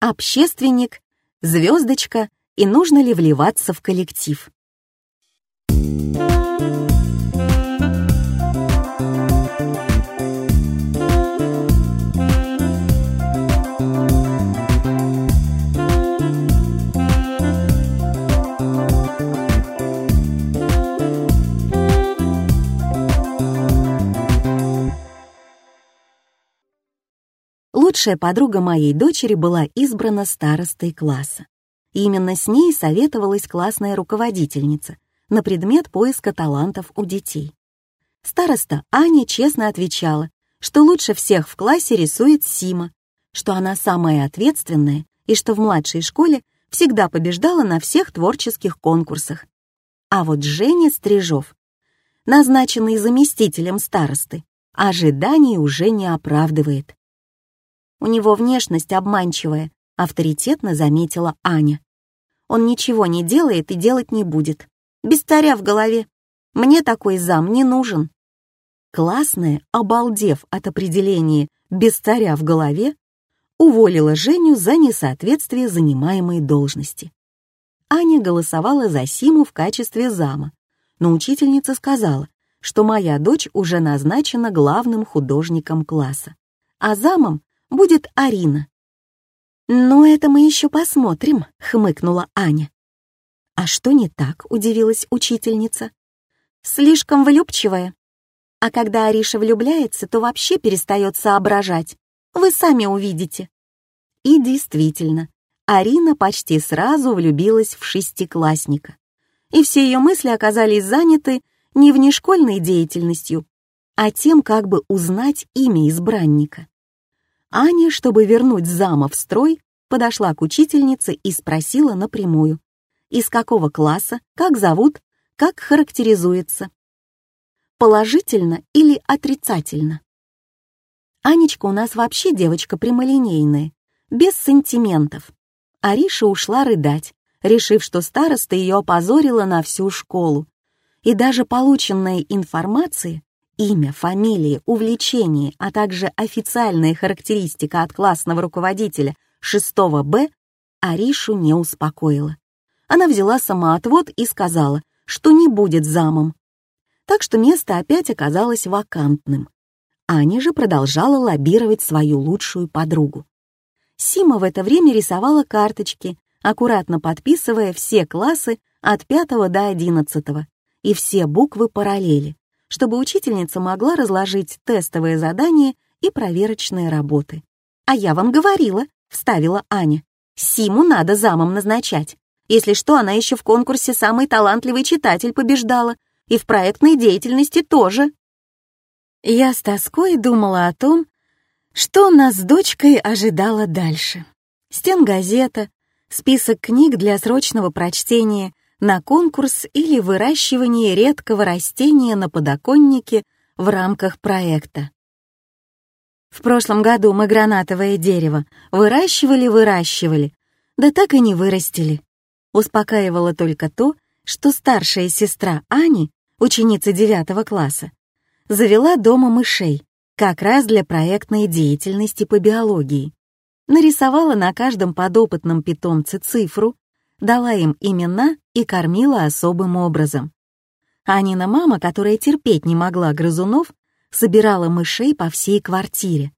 общественник, звездочка и нужно ли вливаться в коллектив. Лучшая подруга моей дочери была избрана старостой класса. Именно с ней советовалась классная руководительница на предмет поиска талантов у детей. Староста Аня честно отвечала, что лучше всех в классе рисует Сима, что она самая ответственная и что в младшей школе всегда побеждала на всех творческих конкурсах. А вот Женя Стрижов, назначенный заместителем старосты, ожиданий уже не оправдывает. У него внешность обманчивая, авторитетно заметила Аня. Он ничего не делает и делать не будет. Без царя в голове. Мне такой зам не нужен. Классная, обалдев от определения «без царя в голове», уволила Женю за несоответствие занимаемой должности. Аня голосовала за Симу в качестве зама, но учительница сказала, что моя дочь уже назначена главным художником класса, а замом будет Арина. «Ну, это мы еще посмотрим», — хмыкнула Аня. «А что не так?» — удивилась учительница. «Слишком влюбчивая. А когда Ариша влюбляется, то вообще перестает соображать. Вы сами увидите». И действительно, Арина почти сразу влюбилась в шестиклассника. И все ее мысли оказались заняты не внешкольной деятельностью, а тем, как бы узнать имя избранника. Аня, чтобы вернуть зама в строй, подошла к учительнице и спросила напрямую, из какого класса, как зовут, как характеризуется. Положительно или отрицательно? Анечка у нас вообще девочка прямолинейная, без сантиментов. Ариша ушла рыдать, решив, что староста ее опозорила на всю школу. И даже полученная информация Имя, фамилия, увлечение, а также официальная характеристика от классного руководителя 6 Б Аришу не успокоила. Она взяла самоотвод и сказала, что не будет замом. Так что место опять оказалось вакантным. Аня же продолжала лоббировать свою лучшую подругу. Сима в это время рисовала карточки, аккуратно подписывая все классы от 5 до 11 и все буквы параллели чтобы учительница могла разложить тестовые задания и проверочные работы. «А я вам говорила», — вставила Аня. «Симу надо замом назначать. Если что, она еще в конкурсе «Самый талантливый читатель» побеждала. И в проектной деятельности тоже». Я с тоской думала о том, что нас с дочкой ожидало дальше. Стенгазета, список книг для срочного прочтения — на конкурс или выращивание редкого растения на подоконнике в рамках проекта. В прошлом году мы гранатовое дерево выращивали-выращивали, да так и не вырастили. Успокаивало только то, что старшая сестра Ани, ученица девятого класса, завела дома мышей, как раз для проектной деятельности по биологии. Нарисовала на каждом подопытном питомце цифру, дала им имена и кормила особым образом. Анина мама, которая терпеть не могла грызунов, собирала мышей по всей квартире.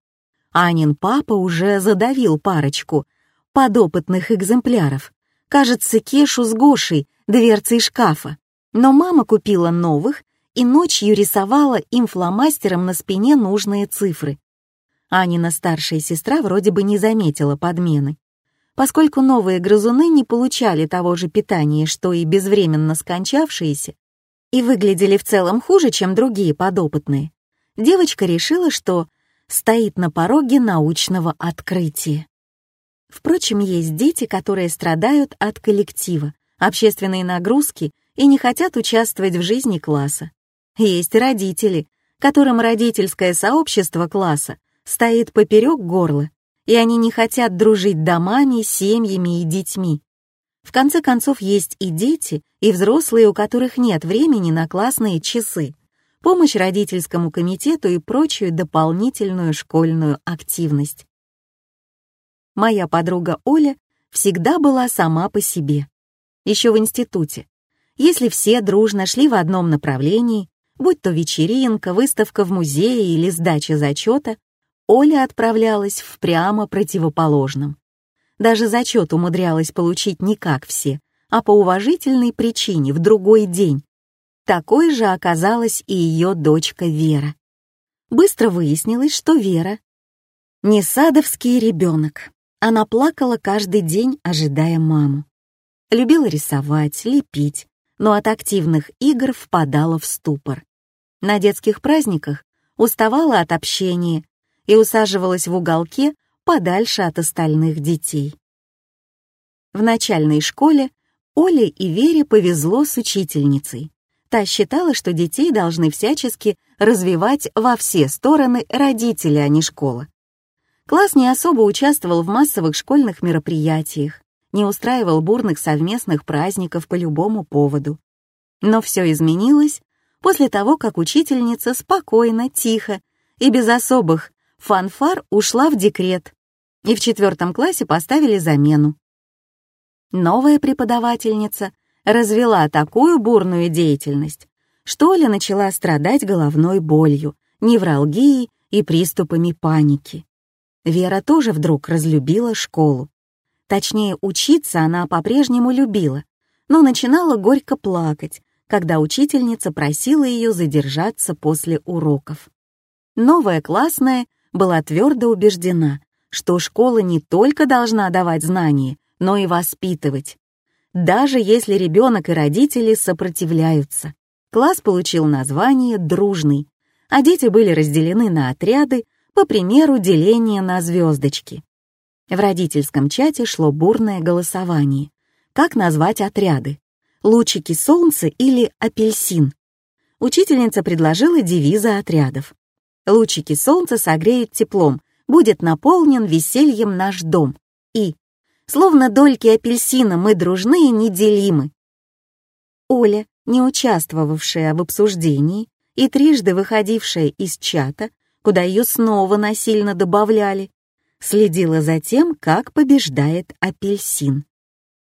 Анин папа уже задавил парочку подопытных экземпляров. Кажется, Кешу с Гошей, дверцей шкафа. Но мама купила новых и ночью рисовала им фломастером на спине нужные цифры. Анина старшая сестра вроде бы не заметила подмены поскольку новые грызуны не получали того же питания, что и безвременно скончавшиеся, и выглядели в целом хуже, чем другие подопытные, девочка решила, что стоит на пороге научного открытия. Впрочем, есть дети, которые страдают от коллектива, общественной нагрузки и не хотят участвовать в жизни класса. Есть родители, которым родительское сообщество класса стоит поперек горла и они не хотят дружить домами, семьями и детьми. В конце концов, есть и дети, и взрослые, у которых нет времени на классные часы, помощь родительскому комитету и прочую дополнительную школьную активность. Моя подруга Оля всегда была сама по себе. Еще в институте. Если все дружно шли в одном направлении, будь то вечеринка, выставка в музее или сдача зачета, Оля отправлялась в прямо противоположном. Даже зачет умудрялась получить не как все, а по уважительной причине в другой день. Такой же оказалась и ее дочка Вера. Быстро выяснилось, что Вера не садовский ребенок. Она плакала каждый день, ожидая маму. Любила рисовать, лепить, но от активных игр впадала в ступор. На детских праздниках уставала от общения и усаживалась в уголке подальше от остальных детей. В начальной школе Оле и Вере повезло с учительницей. Та считала, что детей должны всячески развивать во все стороны родители, а не школа. Класс не особо участвовал в массовых школьных мероприятиях, не устраивал бурных совместных праздников по любому поводу. Но все изменилось после того, как учительница спокойно, тихо и без особых фанфар ушла в декрет, и в четвертом классе поставили замену. Новая преподавательница развела такую бурную деятельность, что Оля начала страдать головной болью, невралгией и приступами паники. Вера тоже вдруг разлюбила школу. Точнее, учиться она по-прежнему любила, но начинала горько плакать, когда учительница просила ее задержаться после уроков. Новая классная была твердо убеждена, что школа не только должна давать знания, но и воспитывать. Даже если ребенок и родители сопротивляются. Класс получил название «дружный», а дети были разделены на отряды, по примеру деления на звездочки. В родительском чате шло бурное голосование. Как назвать отряды? Лучики солнца или апельсин? Учительница предложила девизы отрядов. Лучики солнца согреют теплом, будет наполнен весельем наш дом. И словно дольки апельсина мы дружны и неделимы. Оля, не участвовавшая в обсуждении и трижды выходившая из чата, куда ее снова насильно добавляли, следила за тем, как побеждает апельсин.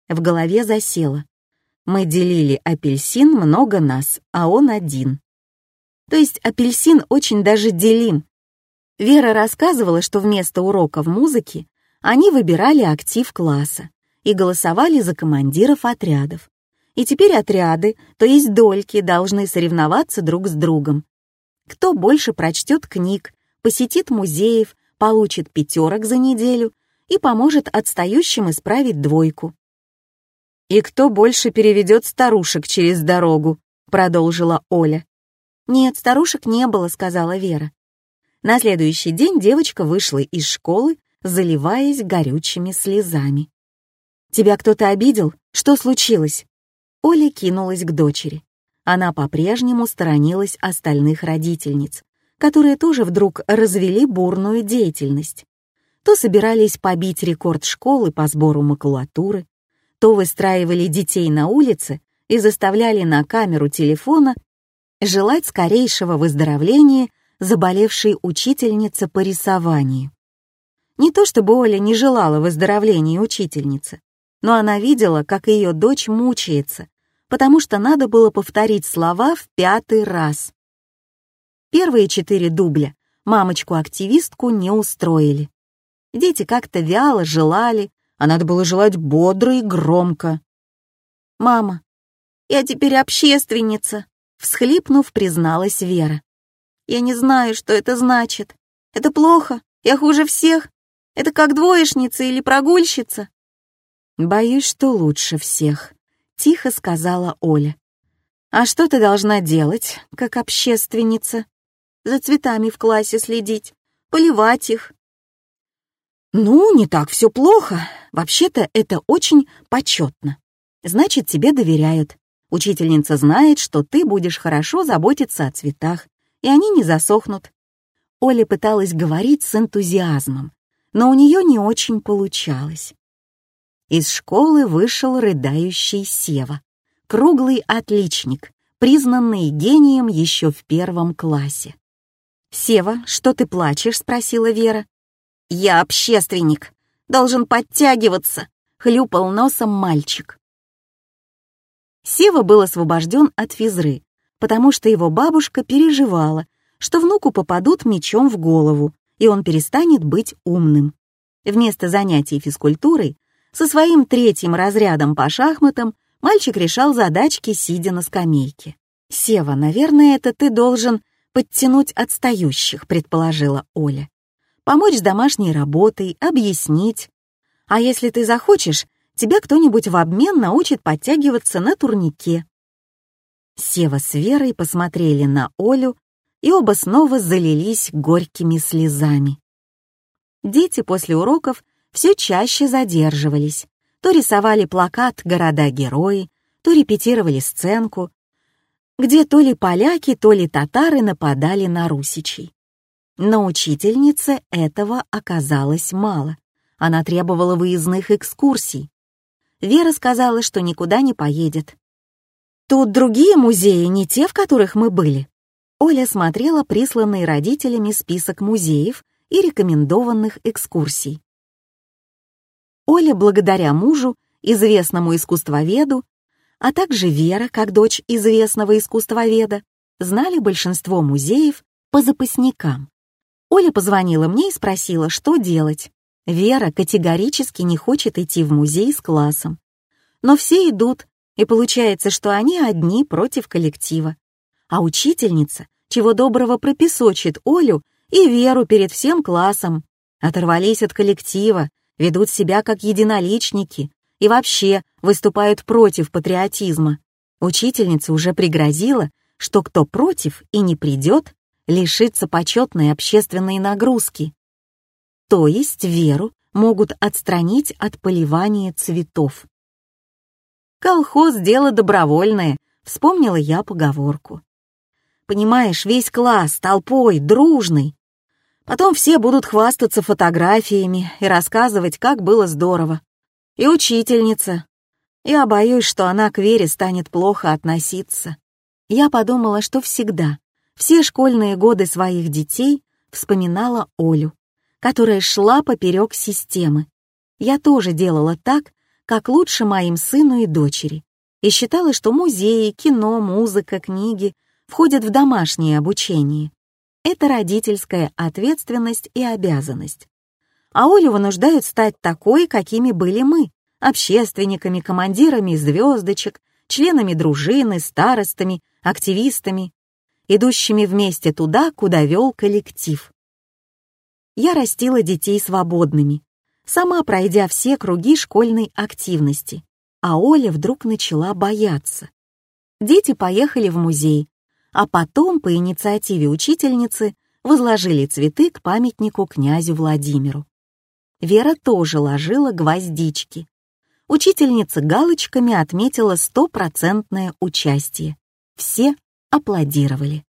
В голове засела. Мы делили апельсин много нас, а он один. То есть апельсин очень даже делим. Вера рассказывала, что вместо уроков музыки они выбирали актив класса и голосовали за командиров отрядов. И теперь отряды, то есть дольки, должны соревноваться друг с другом. Кто больше прочтет книг, посетит музеев, получит пятерок за неделю и поможет отстающим исправить двойку. «И кто больше переведет старушек через дорогу?» — продолжила Оля. «Нет, старушек не было», — сказала Вера. На следующий день девочка вышла из школы, заливаясь горючими слезами. «Тебя кто-то обидел? Что случилось?» Оля кинулась к дочери. Она по-прежнему сторонилась остальных родительниц, которые тоже вдруг развели бурную деятельность. То собирались побить рекорд школы по сбору макулатуры, то выстраивали детей на улице и заставляли на камеру телефона желать скорейшего выздоровления заболевшей учительнице по рисованию. Не то чтобы Оля не желала выздоровления учительницы, но она видела, как ее дочь мучается, потому что надо было повторить слова в пятый раз. Первые четыре дубля мамочку-активистку не устроили. Дети как-то вяло желали, а надо было желать бодро и громко. «Мама, я теперь общественница», — всхлипнув, призналась Вера. «Я не знаю, что это значит. Это плохо, я хуже всех. Это как двоечница или прогульщица». «Боюсь, что лучше всех», — тихо сказала Оля. «А что ты должна делать, как общественница?» за цветами в классе следить, поливать их. Ну, не так все плохо. Вообще-то это очень почетно. Значит, тебе доверяют. Учительница знает, что ты будешь хорошо заботиться о цветах, и они не засохнут. Оля пыталась говорить с энтузиазмом, но у нее не очень получалось. Из школы вышел рыдающий Сева, круглый отличник, признанный гением еще в первом классе. «Сева, что ты плачешь?» — спросила Вера. «Я общественник. должен подтягиваться», — хлюпал носом мальчик. Сева был освобожден от физры, потому что его бабушка переживала, что внуку попадут мечом в голову, и он перестанет быть умным. Вместо занятий физкультурой со своим третьим разрядом по шахматам мальчик решал задачки, сидя на скамейке. «Сева, наверное, это ты должен подтянуть отстающих», — предположила Оля. «Помочь с домашней работой, объяснить. А если ты захочешь, тебя кто-нибудь в обмен научит подтягиваться на турнике». Сева с Верой посмотрели на Олю, и оба снова залились горькими слезами. Дети после уроков все чаще задерживались, то рисовали плакат «Города-герои», то репетировали сценку, где то ли поляки, то ли татары нападали на русичей. Но учительнице этого оказалось мало. Она требовала выездных экскурсий. Вера сказала, что никуда не поедет. «Тут другие музеи, не те, в которых мы были». Оля смотрела присланный родителями список музеев и рекомендованных экскурсий. Оля, благодаря мужу, известному искусствоведу, а также Вера, как дочь известного искусствоведа, знали большинство музеев по запасникам. Оля позвонила мне и спросила, что делать. Вера категорически не хочет идти в музей с классом. Но все идут, и получается, что они одни против коллектива. А учительница, чего доброго, пропесочит Олю и Веру перед всем классом. Оторвались от коллектива, ведут себя как единоличники и вообще выступают против патриотизма. Учительница уже пригрозила, что кто против и не придет, лишится почетной общественной нагрузки. То есть Веру могут отстранить от поливания цветов. «Колхоз — дело добровольное», — вспомнила я поговорку. «Понимаешь, весь класс, толпой, дружный, Потом все будут хвастаться фотографиями и рассказывать, как было здорово. И учительница. Я боюсь, что она к Вере станет плохо относиться. Я подумала, что всегда, все школьные годы своих детей вспоминала Олю, которая шла поперек системы. Я тоже делала так, как лучше моим сыну и дочери, и считала, что музеи, кино, музыка, книги входят в домашнее обучение это родительская ответственность и обязанность. А Олю вынуждают стать такой, какими были мы, общественниками, командирами звездочек, членами дружины, старостами, активистами, идущими вместе туда, куда вел коллектив. Я растила детей свободными, сама пройдя все круги школьной активности, а Оля вдруг начала бояться. Дети поехали в музей, а потом по инициативе учительницы возложили цветы к памятнику князю Владимиру. Вера тоже ложила гвоздички. Учительница галочками отметила стопроцентное участие. Все аплодировали.